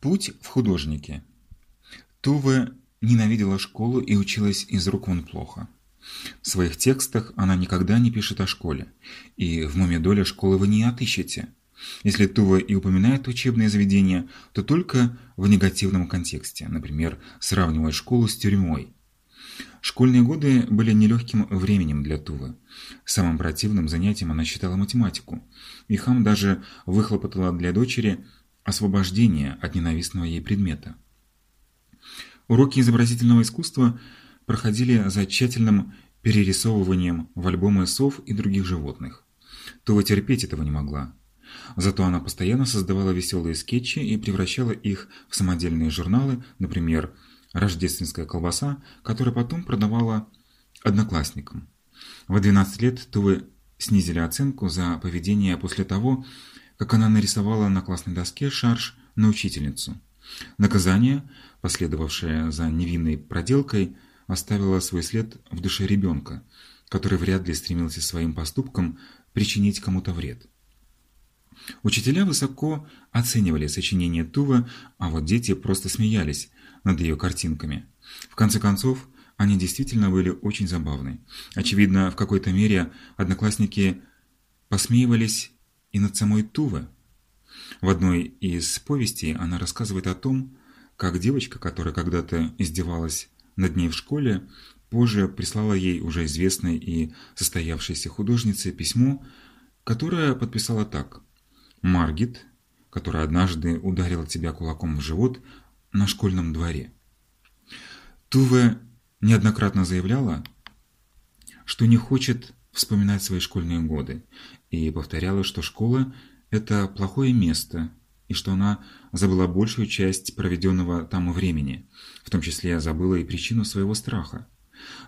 Путь в художники. Туве ненавидела школу и училась из рук вон плохо. В своих текстах она никогда не пишет о школе, и в Мумидоле школы вы не отыщете. Если Тува и упоминает учебные заведения, то только в негативном контексте, например, сравнивая школу с тюрьмой. Школьные годы были нелегким временем для Тувы. Самым противным занятием она считала математику, и даже выхлопотала для дочери освобождение от ненавистного ей предмета. Уроки изобразительного искусства проходили за тщательным перерисовыванием в альбомы сов и других животных. Тува терпеть этого не могла. Зато она постоянно создавала веселые скетчи и превращала их в самодельные журналы, например, «Рождественская колбаса», которую потом продавала одноклассникам. В 12 лет Тувы снизили оценку за поведение после того, как она нарисовала на классной доске шарж на учительницу. Наказание, последовавшее за невинной проделкой, оставило свой след в душе ребенка, который вряд ли стремился своим поступком причинить кому-то вред. Учителя высоко оценивали сочинение Тува, а вот дети просто смеялись над ее картинками. В конце концов, они действительно были очень забавны. Очевидно, в какой-то мере одноклассники посмеивались и над самой Туве. В одной из повестей она рассказывает о том, как девочка, которая когда-то издевалась над ней в школе, позже прислала ей уже известной и состоявшейся художнице письмо, которое подписала так Маргит, которая однажды ударила тебя кулаком в живот на школьном дворе. Туве неоднократно заявляла, что не хочет вспоминать свои школьные годы, и повторяла, что школа – это плохое место, и что она забыла большую часть проведенного там времени, в том числе забыла и причину своего страха.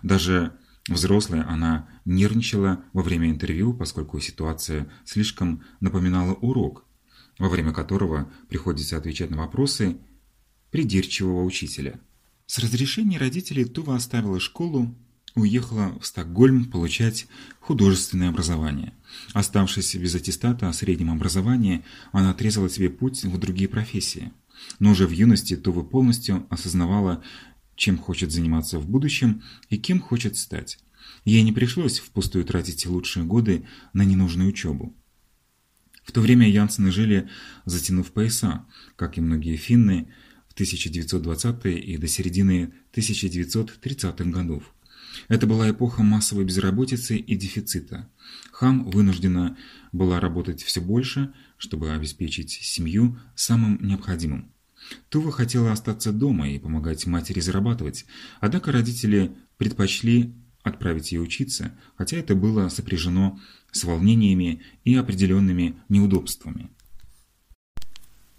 Даже Взрослая она нервничала во время интервью, поскольку ситуация слишком напоминала урок, во время которого приходится отвечать на вопросы придирчивого учителя. С разрешения родителей Тува оставила школу, уехала в Стокгольм получать художественное образование. Оставшись без аттестата о среднем образовании, она отрезала себе путь в другие профессии. Но уже в юности Тува полностью осознавала чем хочет заниматься в будущем и кем хочет стать. Ей не пришлось впустую тратить лучшие годы на ненужную учебу. В то время Янсены жили, затянув пояса, как и многие финны, в 1920-е и до середины 1930-х годов. Это была эпоха массовой безработицы и дефицита. Хам вынуждена была работать все больше, чтобы обеспечить семью самым необходимым. Тува хотела остаться дома и помогать матери зарабатывать, однако родители предпочли отправить ее учиться, хотя это было сопряжено с волнениями и определенными неудобствами.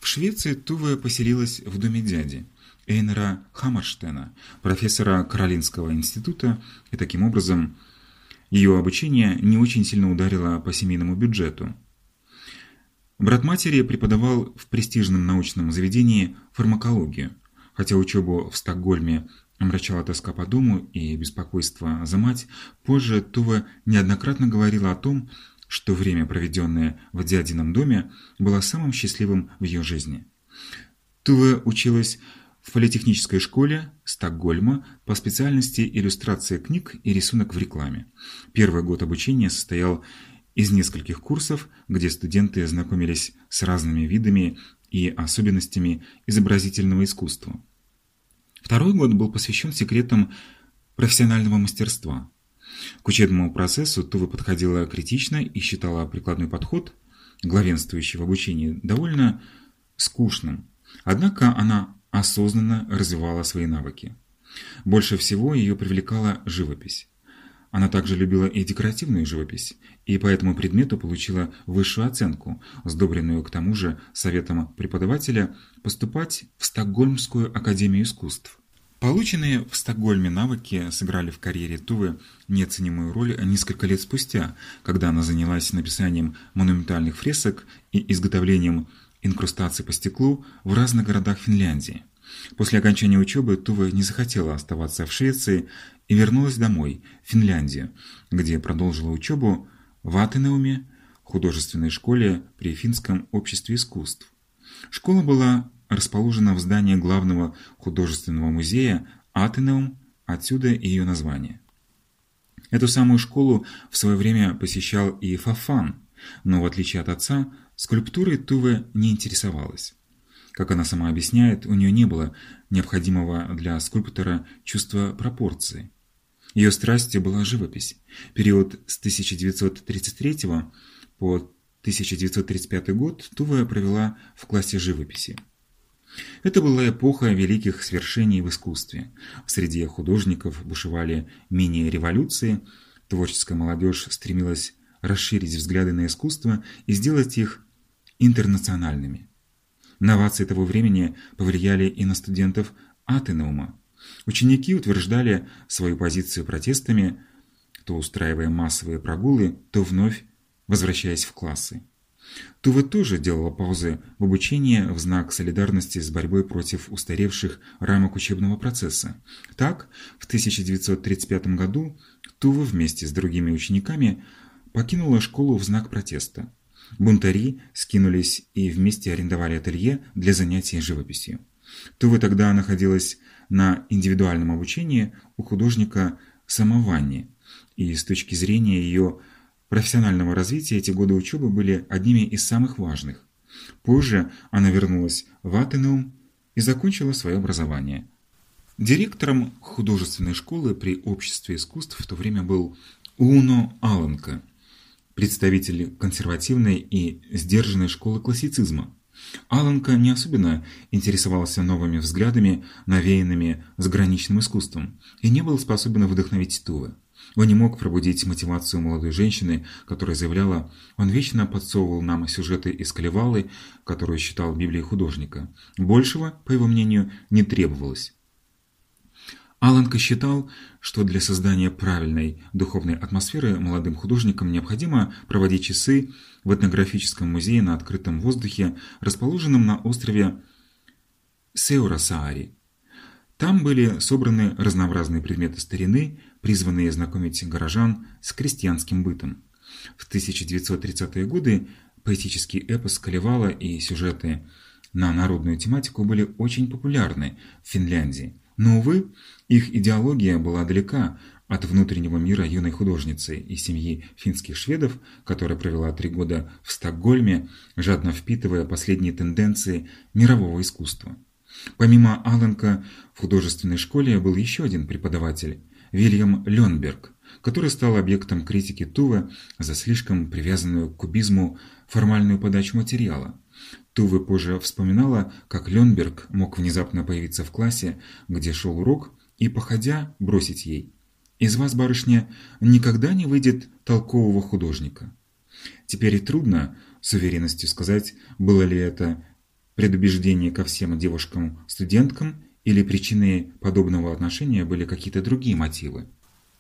В Швеции Тува поселилась в доме дяди, Эйнера Хаммерштена, профессора Каролинского института, и таким образом ее обучение не очень сильно ударило по семейному бюджету. Брат матери преподавал в престижном научном заведении фармакологию, хотя учебу в Стокгольме омрачала тоска по дому и беспокойство за мать, позже Тува неоднократно говорила о том, что время, проведенное в дядином доме, было самым счастливым в ее жизни. Тува училась в политехнической школе Стокгольма по специальности иллюстрация книг и рисунок в рекламе. Первый год обучения состоял из нескольких курсов, где студенты знакомились с разными видами и особенностями изобразительного искусства. Второй год был посвящен секретам профессионального мастерства. К учебному процессу Тува подходила критично и считала прикладной подход, главенствующий в обучении, довольно скучным. Однако она осознанно развивала свои навыки. Больше всего ее привлекала живопись. Она также любила и декоративную живопись, и по этому предмету получила высшую оценку, сдобренную к тому же советом преподавателя поступать в Стокгольмскую академию искусств. Полученные в Стокгольме навыки сыграли в карьере Тувы неоценимую роль несколько лет спустя, когда она занялась написанием монументальных фресок и изготовлением инкрустаций по стеклу в разных городах Финляндии. После окончания учебы Тува не захотела оставаться в Швеции и вернулась домой, в Финляндию, где продолжила учебу в Атенеуме, художественной школе при Финском обществе искусств. Школа была расположена в здании главного художественного музея Атенеум, отсюда и ее название. Эту самую школу в свое время посещал и Фафан, но в отличие от отца, скульптурой Туве не интересовалась. Как она сама объясняет, у нее не было необходимого для скульптора чувства пропорции. Ее страстью была живопись. Период с 1933 по 1935 год Тува провела в классе живописи. Это была эпоха великих свершений в искусстве. В среде художников бушевали мини-революции, творческая молодежь стремилась расширить взгляды на искусство и сделать их интернациональными. Новации того времени повлияли и на студентов Атенаума. Ученики утверждали свою позицию протестами, то устраивая массовые прогулы, то вновь возвращаясь в классы. Тува тоже делала паузы в обучении в знак солидарности с борьбой против устаревших рамок учебного процесса. Так, в 1935 году Тува вместе с другими учениками покинула школу в знак протеста. Бунтари скинулись и вместе арендовали ателье для занятий живописью. Тува тогда находилась на индивидуальном обучении у художника Самованни, и с точки зрения ее профессионального развития эти годы учебы были одними из самых важных. Позже она вернулась в Атенеум и закончила свое образование. Директором художественной школы при Обществе искусств в то время был Уно Аланка, представитель консервативной и сдержанной школы классицизма. Аланка не особенно интересовался новыми взглядами, навеянными заграничным искусством, и не был способен вдохновить Туве. Он не мог пробудить мотивацию молодой женщины, которая заявляла, он вечно подсовывал нам сюжеты из Калевалы, которую считал Библией художника. Большего, по его мнению, не требовалось. Аланка считал, что для создания правильной духовной атмосферы молодым художникам необходимо проводить часы в этнографическом музее на открытом воздухе, расположенном на острове Сеурасаари. Там были собраны разнообразные предметы старины, призванные знакомить горожан с крестьянским бытом. В 1930-е годы поэтический эпос Калевала и сюжеты на народную тематику были очень популярны в Финляндии. Но, увы, их идеология была далека от внутреннего мира юной художницы и семьи финских шведов, которая провела три года в Стокгольме, жадно впитывая последние тенденции мирового искусства. Помимо Алленка, в художественной школе был еще один преподаватель – Вильям Ленберг, который стал объектом критики Тува за слишком привязанную к кубизму формальную подачу материала. Туве позже вспоминала, как Ленберг мог внезапно появиться в классе, где шел урок, и, походя, бросить ей. «Из вас, барышня, никогда не выйдет толкового художника». Теперь и трудно с уверенностью сказать, было ли это предубеждение ко всем девушкам-студенткам или причиной подобного отношения были какие-то другие мотивы.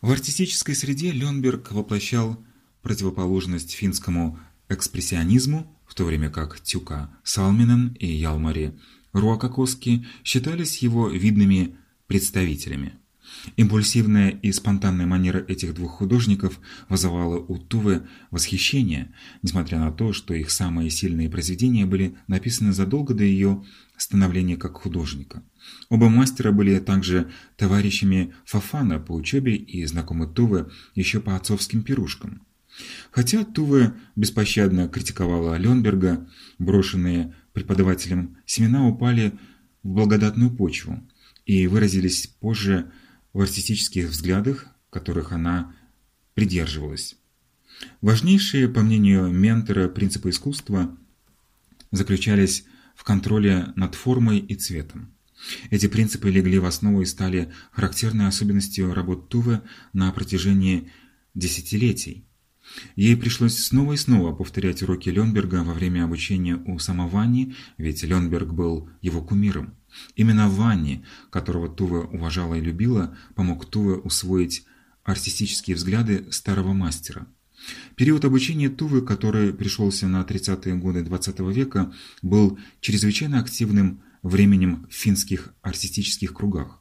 В артистической среде Ленберг воплощал противоположность финскому экспрессионизму, в то время как Тюка Салминен и Ялмари Руакакоски считались его видными представителями. Импульсивная и спонтанная манера этих двух художников вызывала у Тувы восхищение, несмотря на то, что их самые сильные произведения были написаны задолго до ее становления как художника. Оба мастера были также товарищами Фафана по учебе и знакомы Тувы еще по отцовским пирушкам. Хотя Туве беспощадно критиковала Ленберга, брошенные преподавателем семена упали в благодатную почву и выразились позже в артистических взглядах, которых она придерживалась. Важнейшие, по мнению ментора, принципы искусства заключались в контроле над формой и цветом. Эти принципы легли в основу и стали характерной особенностью работ Туве на протяжении десятилетий. Ей пришлось снова и снова повторять уроки Ленберга во время обучения у Самовани, ведь Ленберг был его кумиром. Именно Ванни, которого Тува уважала и любила, помог Туве усвоить артистические взгляды старого мастера. Период обучения Тувы, который пришелся на 30-е годы XX -го века, был чрезвычайно активным временем в финских артистических кругах.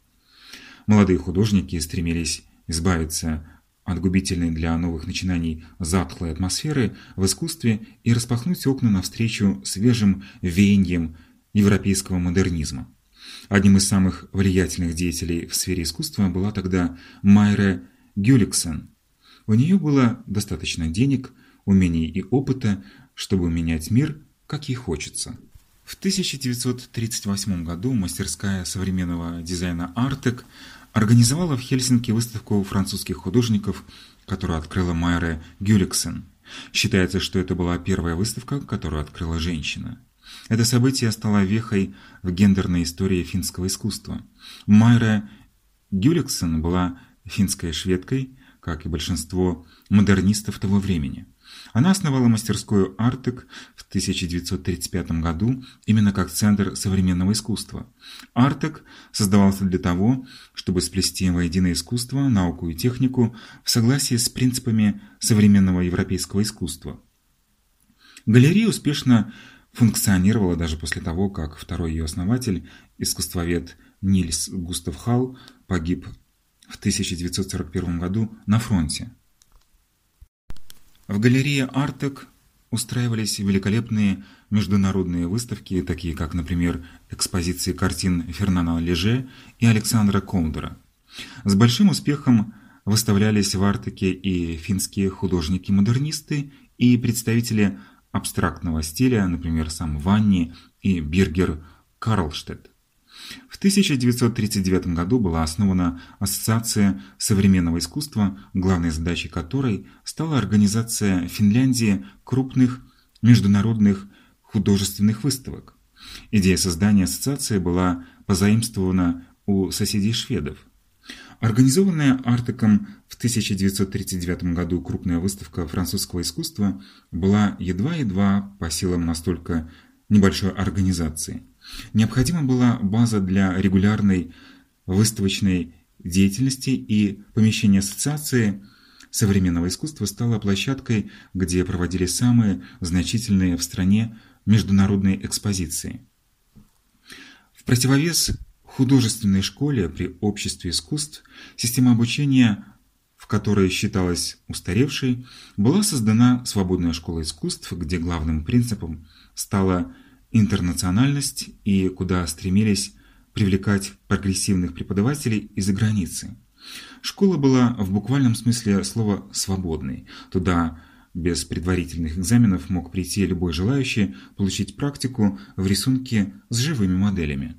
Молодые художники стремились избавиться от губительной для новых начинаний затхлой атмосферы в искусстве и распахнуть окна навстречу свежим веяниям европейского модернизма. Одним из самых влиятельных деятелей в сфере искусства была тогда Майра Гюликсен. У нее было достаточно денег, умений и опыта, чтобы менять мир, как ей хочется. В 1938 году мастерская современного дизайна «Артек» организовала в Хельсинки выставку французских художников, которую открыла Майра Гюликсен. Считается, что это была первая выставка, которую открыла женщина. Это событие стало вехой в гендерной истории финского искусства. Майра Гюликсен была финской шведкой, как и большинство модернистов того времени. Она основала мастерскую «Артек» в 1935 году именно как центр современного искусства. «Артек» создавался для того, чтобы сплести воедино искусство, науку и технику в согласии с принципами современного европейского искусства. Галерея успешно функционировала даже после того, как второй ее основатель, искусствовед Нильс Густав Халл, погиб в 1941 году на фронте. В галерее «Артек» устраивались великолепные международные выставки, такие как, например, экспозиции картин Фернана Леже и Александра Колдера. С большим успехом выставлялись в «Артеке» и финские художники-модернисты, и представители абстрактного стиля, например, сам Ванни и Биргер Карлштедт. В 1939 году была основана Ассоциация современного искусства, главной задачей которой стала организация в Финляндии крупных международных художественных выставок. Идея создания ассоциации была позаимствована у соседей шведов. Организованная Артеком в 1939 году крупная выставка французского искусства была едва-едва по силам настолько небольшой организации – Необходима была база для регулярной выставочной деятельности, и помещение ассоциации современного искусства стало площадкой, где проводили самые значительные в стране международные экспозиции. В противовес художественной школе при обществе искусств система обучения, в которой считалась устаревшей, была создана свободная школа искусств, где главным принципом стала интернациональность и куда стремились привлекать прогрессивных преподавателей из-за границы. Школа была в буквальном смысле слова «свободной». Туда без предварительных экзаменов мог прийти любой желающий получить практику в рисунке с живыми моделями.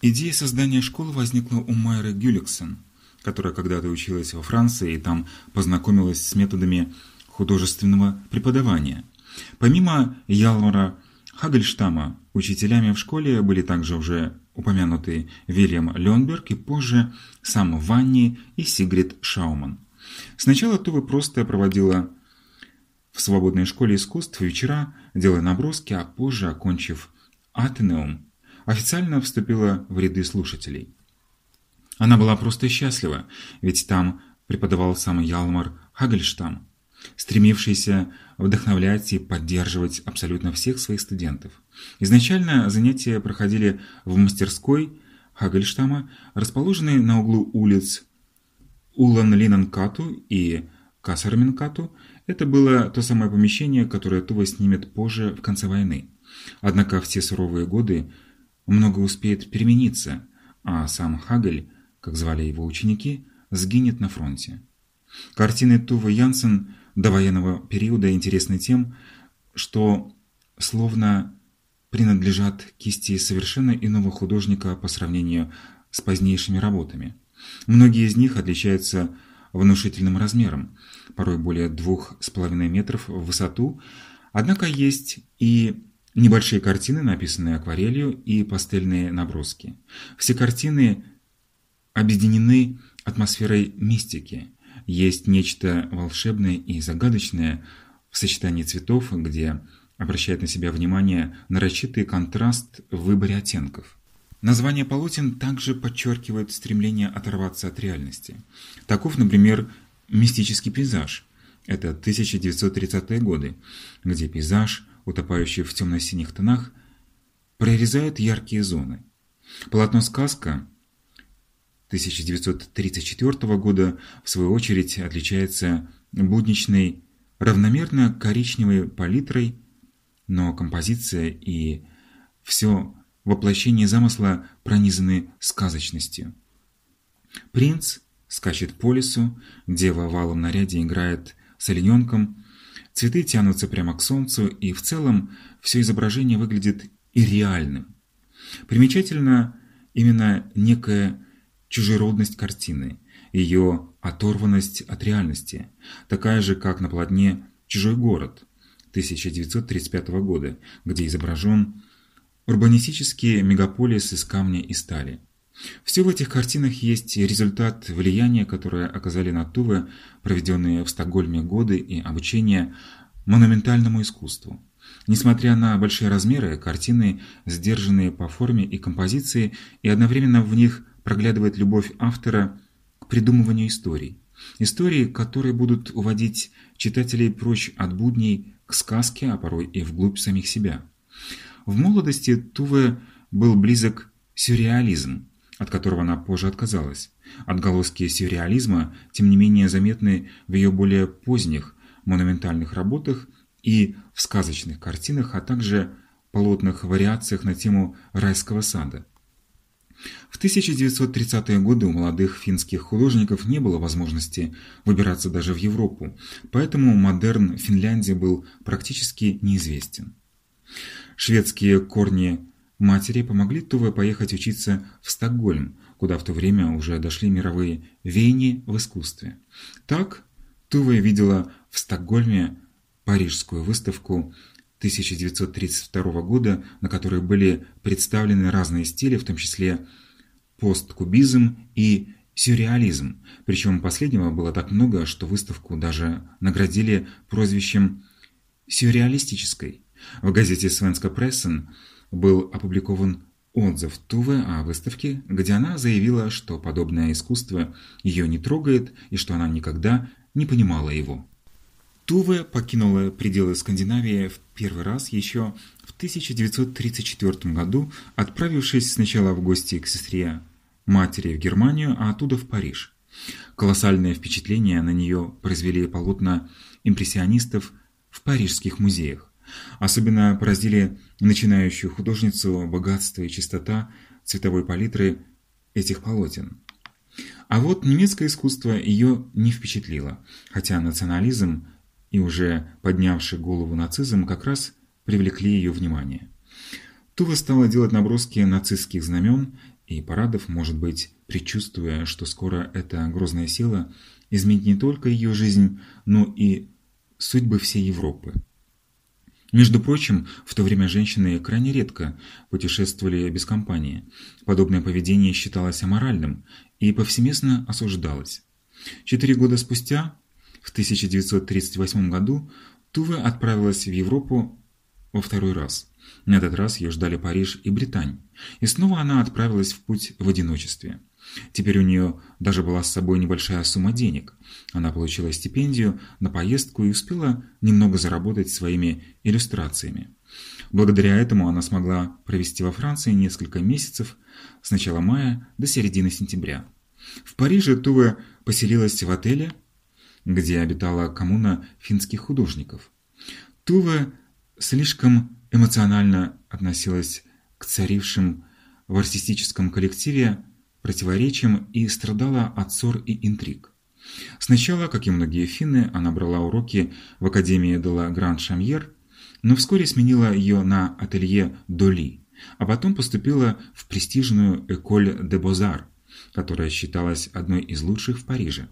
Идея создания школы возникла у Майры Гюликсон, которая когда-то училась во Франции и там познакомилась с методами художественного преподавания. Помимо Ялмара Хагельштама учителями в школе были также уже упомянутые Вильям Ленберг и позже сам Ванни и Сигрид Шауман. Сначала Тувы просто проводила в свободной школе искусств вечера, делая наброски, а позже, окончив Атенеум, официально вступила в ряды слушателей. Она была просто счастлива, ведь там преподавал сам Ялмар Хагельштам, стремившийся вдохновлять и поддерживать абсолютно всех своих студентов. Изначально занятия проходили в мастерской Хагельштама, расположенной на углу улиц Улан-Линан-Кату и Кассармин-Кату. Это было то самое помещение, которое Тува снимет позже в конце войны. Однако в те суровые годы много успеет перемениться, а сам Хагель, как звали его ученики, сгинет на фронте. Картины Тувы Янсен до военного периода интересны тем, что словно принадлежат кисти совершенно иного художника по сравнению с позднейшими работами. Многие из них отличаются внушительным размером, порой более двух с половиной метров в высоту, однако есть и небольшие картины, написанные акварелью, и пастельные наброски. Все картины объединены атмосферой мистики, есть нечто волшебное и загадочное в сочетании цветов, где обращает на себя внимание нарочитый контраст в выборе оттенков. Название полотен также подчеркивает стремление оторваться от реальности. Таков, например, «Мистический пейзаж». Это 1930-е годы, где пейзаж, утопающий в темно-синих тонах, прорезает яркие зоны. Полотно «Сказка» 1934 года, в свою очередь, отличается будничной, равномерно коричневой палитрой, но композиция и все воплощение замысла пронизаны сказочностью. Принц скачет по лесу, дева в алом наряде играет с олененком, цветы тянутся прямо к солнцу, и в целом все изображение выглядит ирреальным. Примечательно именно некая чужеродность картины, ее оторванность от реальности, такая же, как на полотне «Чужой город» 1935 года, где изображен урбанистический мегаполис из камня и стали. Все в этих картинах есть результат влияния, которое оказали на Туве проведенные в Стокгольме годы и обучение монументальному искусству. Несмотря на большие размеры, картины сдержанные по форме и композиции, и одновременно в них проглядывает любовь автора к придумыванию историй. Истории, которые будут уводить читателей прочь от будней к сказке, а порой и вглубь самих себя. В молодости Туве был близок сюрреализм, от которого она позже отказалась. Отголоски сюрреализма, тем не менее, заметны в ее более поздних монументальных работах и в сказочных картинах, а также полотных вариациях на тему райского сада. В 1930-е годы у молодых финских художников не было возможности выбираться даже в Европу, поэтому модерн Финляндии был практически неизвестен. Шведские корни матери помогли Туве поехать учиться в Стокгольм, куда в то время уже дошли мировые веяния в искусстве. Так Туве видела в Стокгольме Парижскую выставку 1932 года, на которой были представлены разные стили, в том числе посткубизм и сюрреализм. Причем последнего было так много, что выставку даже наградили прозвищем «сюрреалистической». В газете «Свенска Прессен» был опубликован отзыв Туве о выставке, где она заявила, что подобное искусство ее не трогает и что она никогда не понимала его. Туве покинула пределы Скандинавии в первый раз еще в 1934 году, отправившись сначала в гости к сестре матери в Германию, а оттуда в Париж. Колоссальное впечатление на нее произвели полотна импрессионистов в парижских музеях. Особенно поразили начинающую художницу богатство и чистота цветовой палитры этих полотен. А вот немецкое искусство ее не впечатлило, хотя национализм и уже поднявший голову нацизм как раз привлекли ее внимание. Тува стала делать наброски нацистских знамен и парадов, может быть, предчувствуя, что скоро эта грозная сила изменит не только ее жизнь, но и судьбы всей Европы. Между прочим, в то время женщины крайне редко путешествовали без компании. Подобное поведение считалось аморальным и повсеместно осуждалось. Четыре года спустя, в 1938 году, Туве отправилась в Европу во второй раз. На этот раз ее ждали Париж и Британь. И снова она отправилась в путь в одиночестве. Теперь у нее даже была с собой небольшая сумма денег. Она получила стипендию на поездку и успела немного заработать своими иллюстрациями. Благодаря этому она смогла провести во Франции несколько месяцев с начала мая до середины сентября. В Париже Туве поселилась в отеле, где обитала коммуна финских художников. Туве слишком эмоционально относилась к царившим в артистическом коллективе противоречиям и страдала от ссор и интриг. Сначала, как и многие финны, она брала уроки в Академии де ла Гранд-Шамьер, но вскоре сменила ее на ателье Доли, а потом поступила в престижную Эколь де Бозар, которая считалась одной из лучших в Париже.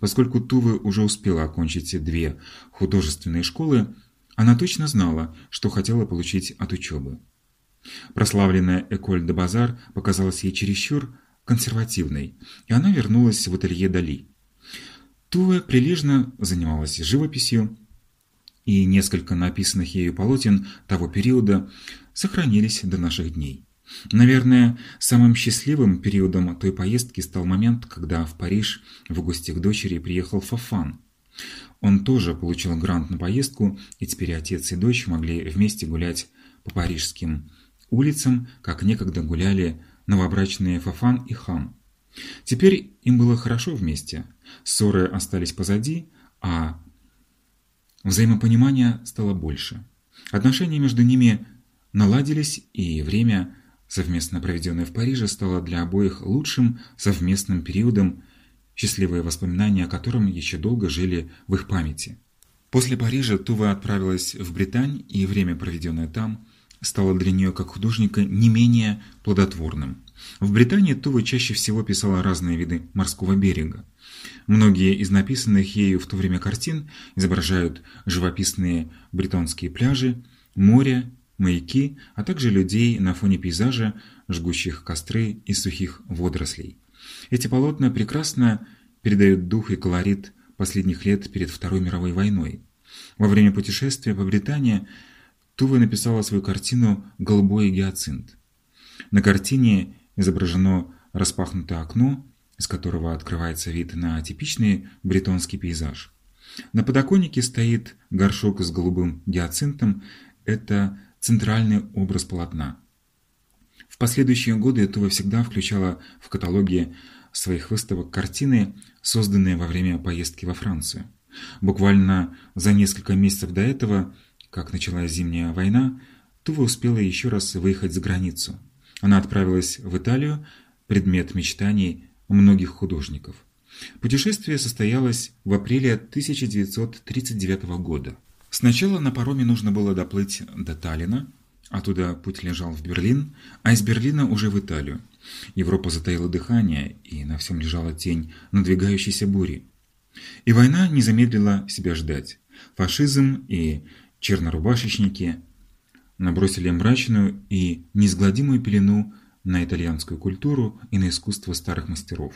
Поскольку Тувы уже успела окончить две художественные школы, она точно знала, что хотела получить от учебы. Прославленная Эколь де Базар показалась ей чересчур консервативной, и она вернулась в ателье Дали. Туэ прилежно занималась живописью, и несколько написанных ею полотен того периода сохранились до наших дней. Наверное, самым счастливым периодом той поездки стал момент, когда в Париж в гости к дочери приехал Фафан. Он тоже получил грант на поездку, и теперь отец и дочь могли вместе гулять по парижским улицам, как некогда гуляли новобрачные Фафан и Хам. Теперь им было хорошо вместе, ссоры остались позади, а взаимопонимания стало больше. Отношения между ними наладились, и время совместно проведенное в Париже, стало для обоих лучшим совместным периодом, счастливые воспоминания о котором еще долго жили в их памяти. После Парижа Тува отправилась в Британь, и время, проведенное там, стало для нее как художника не менее плодотворным. В Британии Тува чаще всего писала разные виды морского берега. Многие из написанных ею в то время картин изображают живописные британские пляжи, море, маяки, а также людей на фоне пейзажа, жгущих костры и сухих водорослей. Эти полотна прекрасно передают дух и колорит последних лет перед Второй мировой войной. Во время путешествия по Британии Тува написала свою картину «Голубой гиацинт». На картине изображено распахнутое окно, из которого открывается вид на типичный бретонский пейзаж. На подоконнике стоит горшок с голубым гиацинтом. Это центральный образ полотна. В последующие годы Тува всегда включала в каталоги своих выставок картины, созданные во время поездки во Францию. Буквально за несколько месяцев до этого, как началась зимняя война, Тува успела еще раз выехать за границу. Она отправилась в Италию, предмет мечтаний многих художников. Путешествие состоялось в апреле 1939 года. Сначала на пароме нужно было доплыть до Таллина, оттуда путь лежал в Берлин, а из Берлина уже в Италию. Европа затаила дыхание, и на всем лежала тень надвигающейся бури. И война не замедлила себя ждать. Фашизм и чернорубашечники набросили мрачную и неизгладимую пелену на итальянскую культуру и на искусство старых мастеров.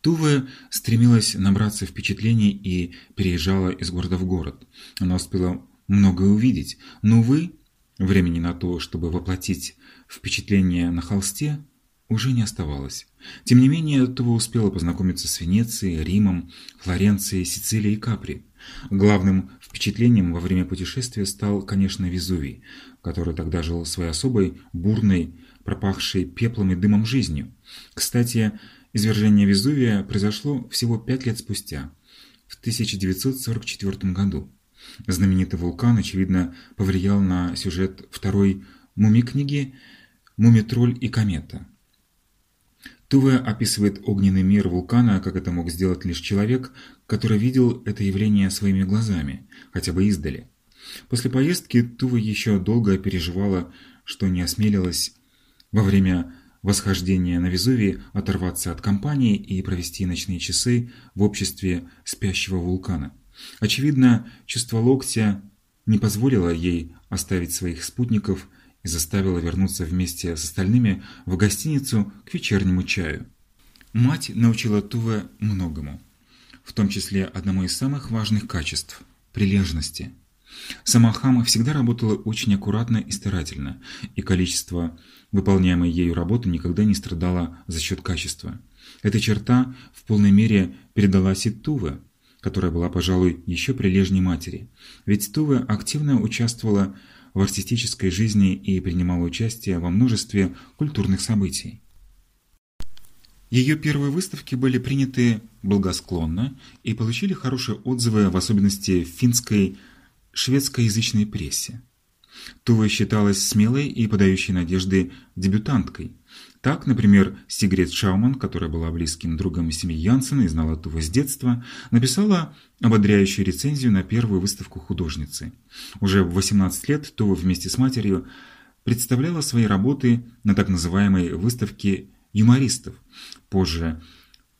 Туве стремилась набраться впечатлений и переезжала из города в город. Она успела многое увидеть, но, увы, времени на то, чтобы воплотить впечатление на холсте, уже не оставалось. Тем не менее, Тува успела познакомиться с Венецией, Римом, Флоренцией, Сицилией и Капри. Главным впечатлением во время путешествия стал, конечно, Везувий, который тогда жил своей особой, бурной, пропахшей пеплом и дымом жизнью. Кстати, извержение Везувия произошло всего пять лет спустя, в 1944 году. Знаменитый вулкан, очевидно, повлиял на сюжет второй муми-книги «Мумитроль и комета». Туве описывает огненный мир вулкана, как это мог сделать лишь человек, который видел это явление своими глазами, хотя бы издали. После поездки Тува еще долго переживала, что не осмелилась во время восхождения на Везувий оторваться от компании и провести ночные часы в обществе спящего вулкана. Очевидно, чувство локтя не позволило ей оставить своих спутников и заставило вернуться вместе с остальными в гостиницу к вечернему чаю. Мать научила Туве многому, в том числе одному из самых важных качеств – прилежности. Сама Хама всегда работала очень аккуратно и старательно, и количество выполняемой ею работы никогда не страдало за счет качества. Эта черта в полной мере передалась и Туве, которая была, пожалуй, еще прилежней матери. Ведь Туве активно участвовала в артистической жизни и принимала участие во множестве культурных событий. Ее первые выставки были приняты благосклонно и получили хорошие отзывы, в особенности в финской шведскоязычной прессе. Тува считалась смелой и подающей надежды дебютанткой. Так, например, Сигрид Шауман, которая была близким другом семьи Янсена и знала Тува с детства, написала ободряющую рецензию на первую выставку художницы. Уже в 18 лет Тува вместе с матерью представляла свои работы на так называемой выставке юмористов. Позже,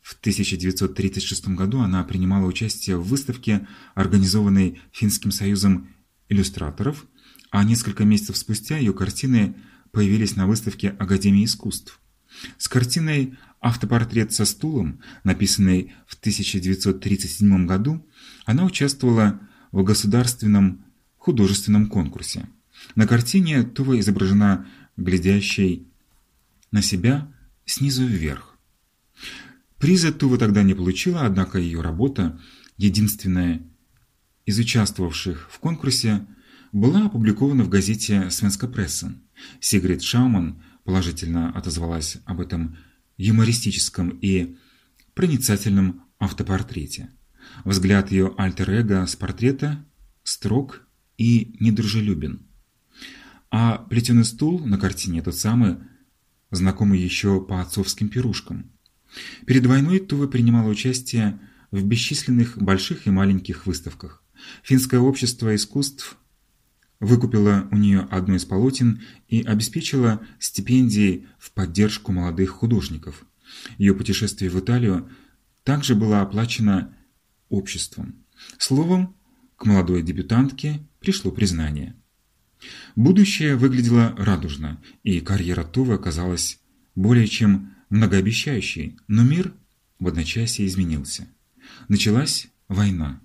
в 1936 году, она принимала участие в выставке, организованной Финским союзом иллюстраторов – а несколько месяцев спустя ее картины появились на выставке Академии искусств. С картиной «Автопортрет со стулом», написанной в 1937 году, она участвовала в государственном художественном конкурсе. На картине Това изображена глядящей на себя снизу вверх. Приза Тува тогда не получила, однако ее работа, единственная из участвовавших в конкурсе, была опубликована в газете «Свенска Прессен». Сигрид Шауман положительно отозвалась об этом юмористическом и проницательном автопортрете. Взгляд ее альтер-эго с портрета строг и недружелюбен. а плетеный стул на картине тот самый, знакомый еще по отцовским пирушкам. Перед войной Тува принимала участие в бесчисленных больших и маленьких выставках. Финское общество искусств выкупила у нее одно из полотен и обеспечила стипендией в поддержку молодых художников. Ее путешествие в Италию также было оплачено обществом. Словом, к молодой дебютантке пришло признание. Будущее выглядело радужно, и карьера Тувы оказалась более чем многообещающей, но мир в одночасье изменился. Началась война,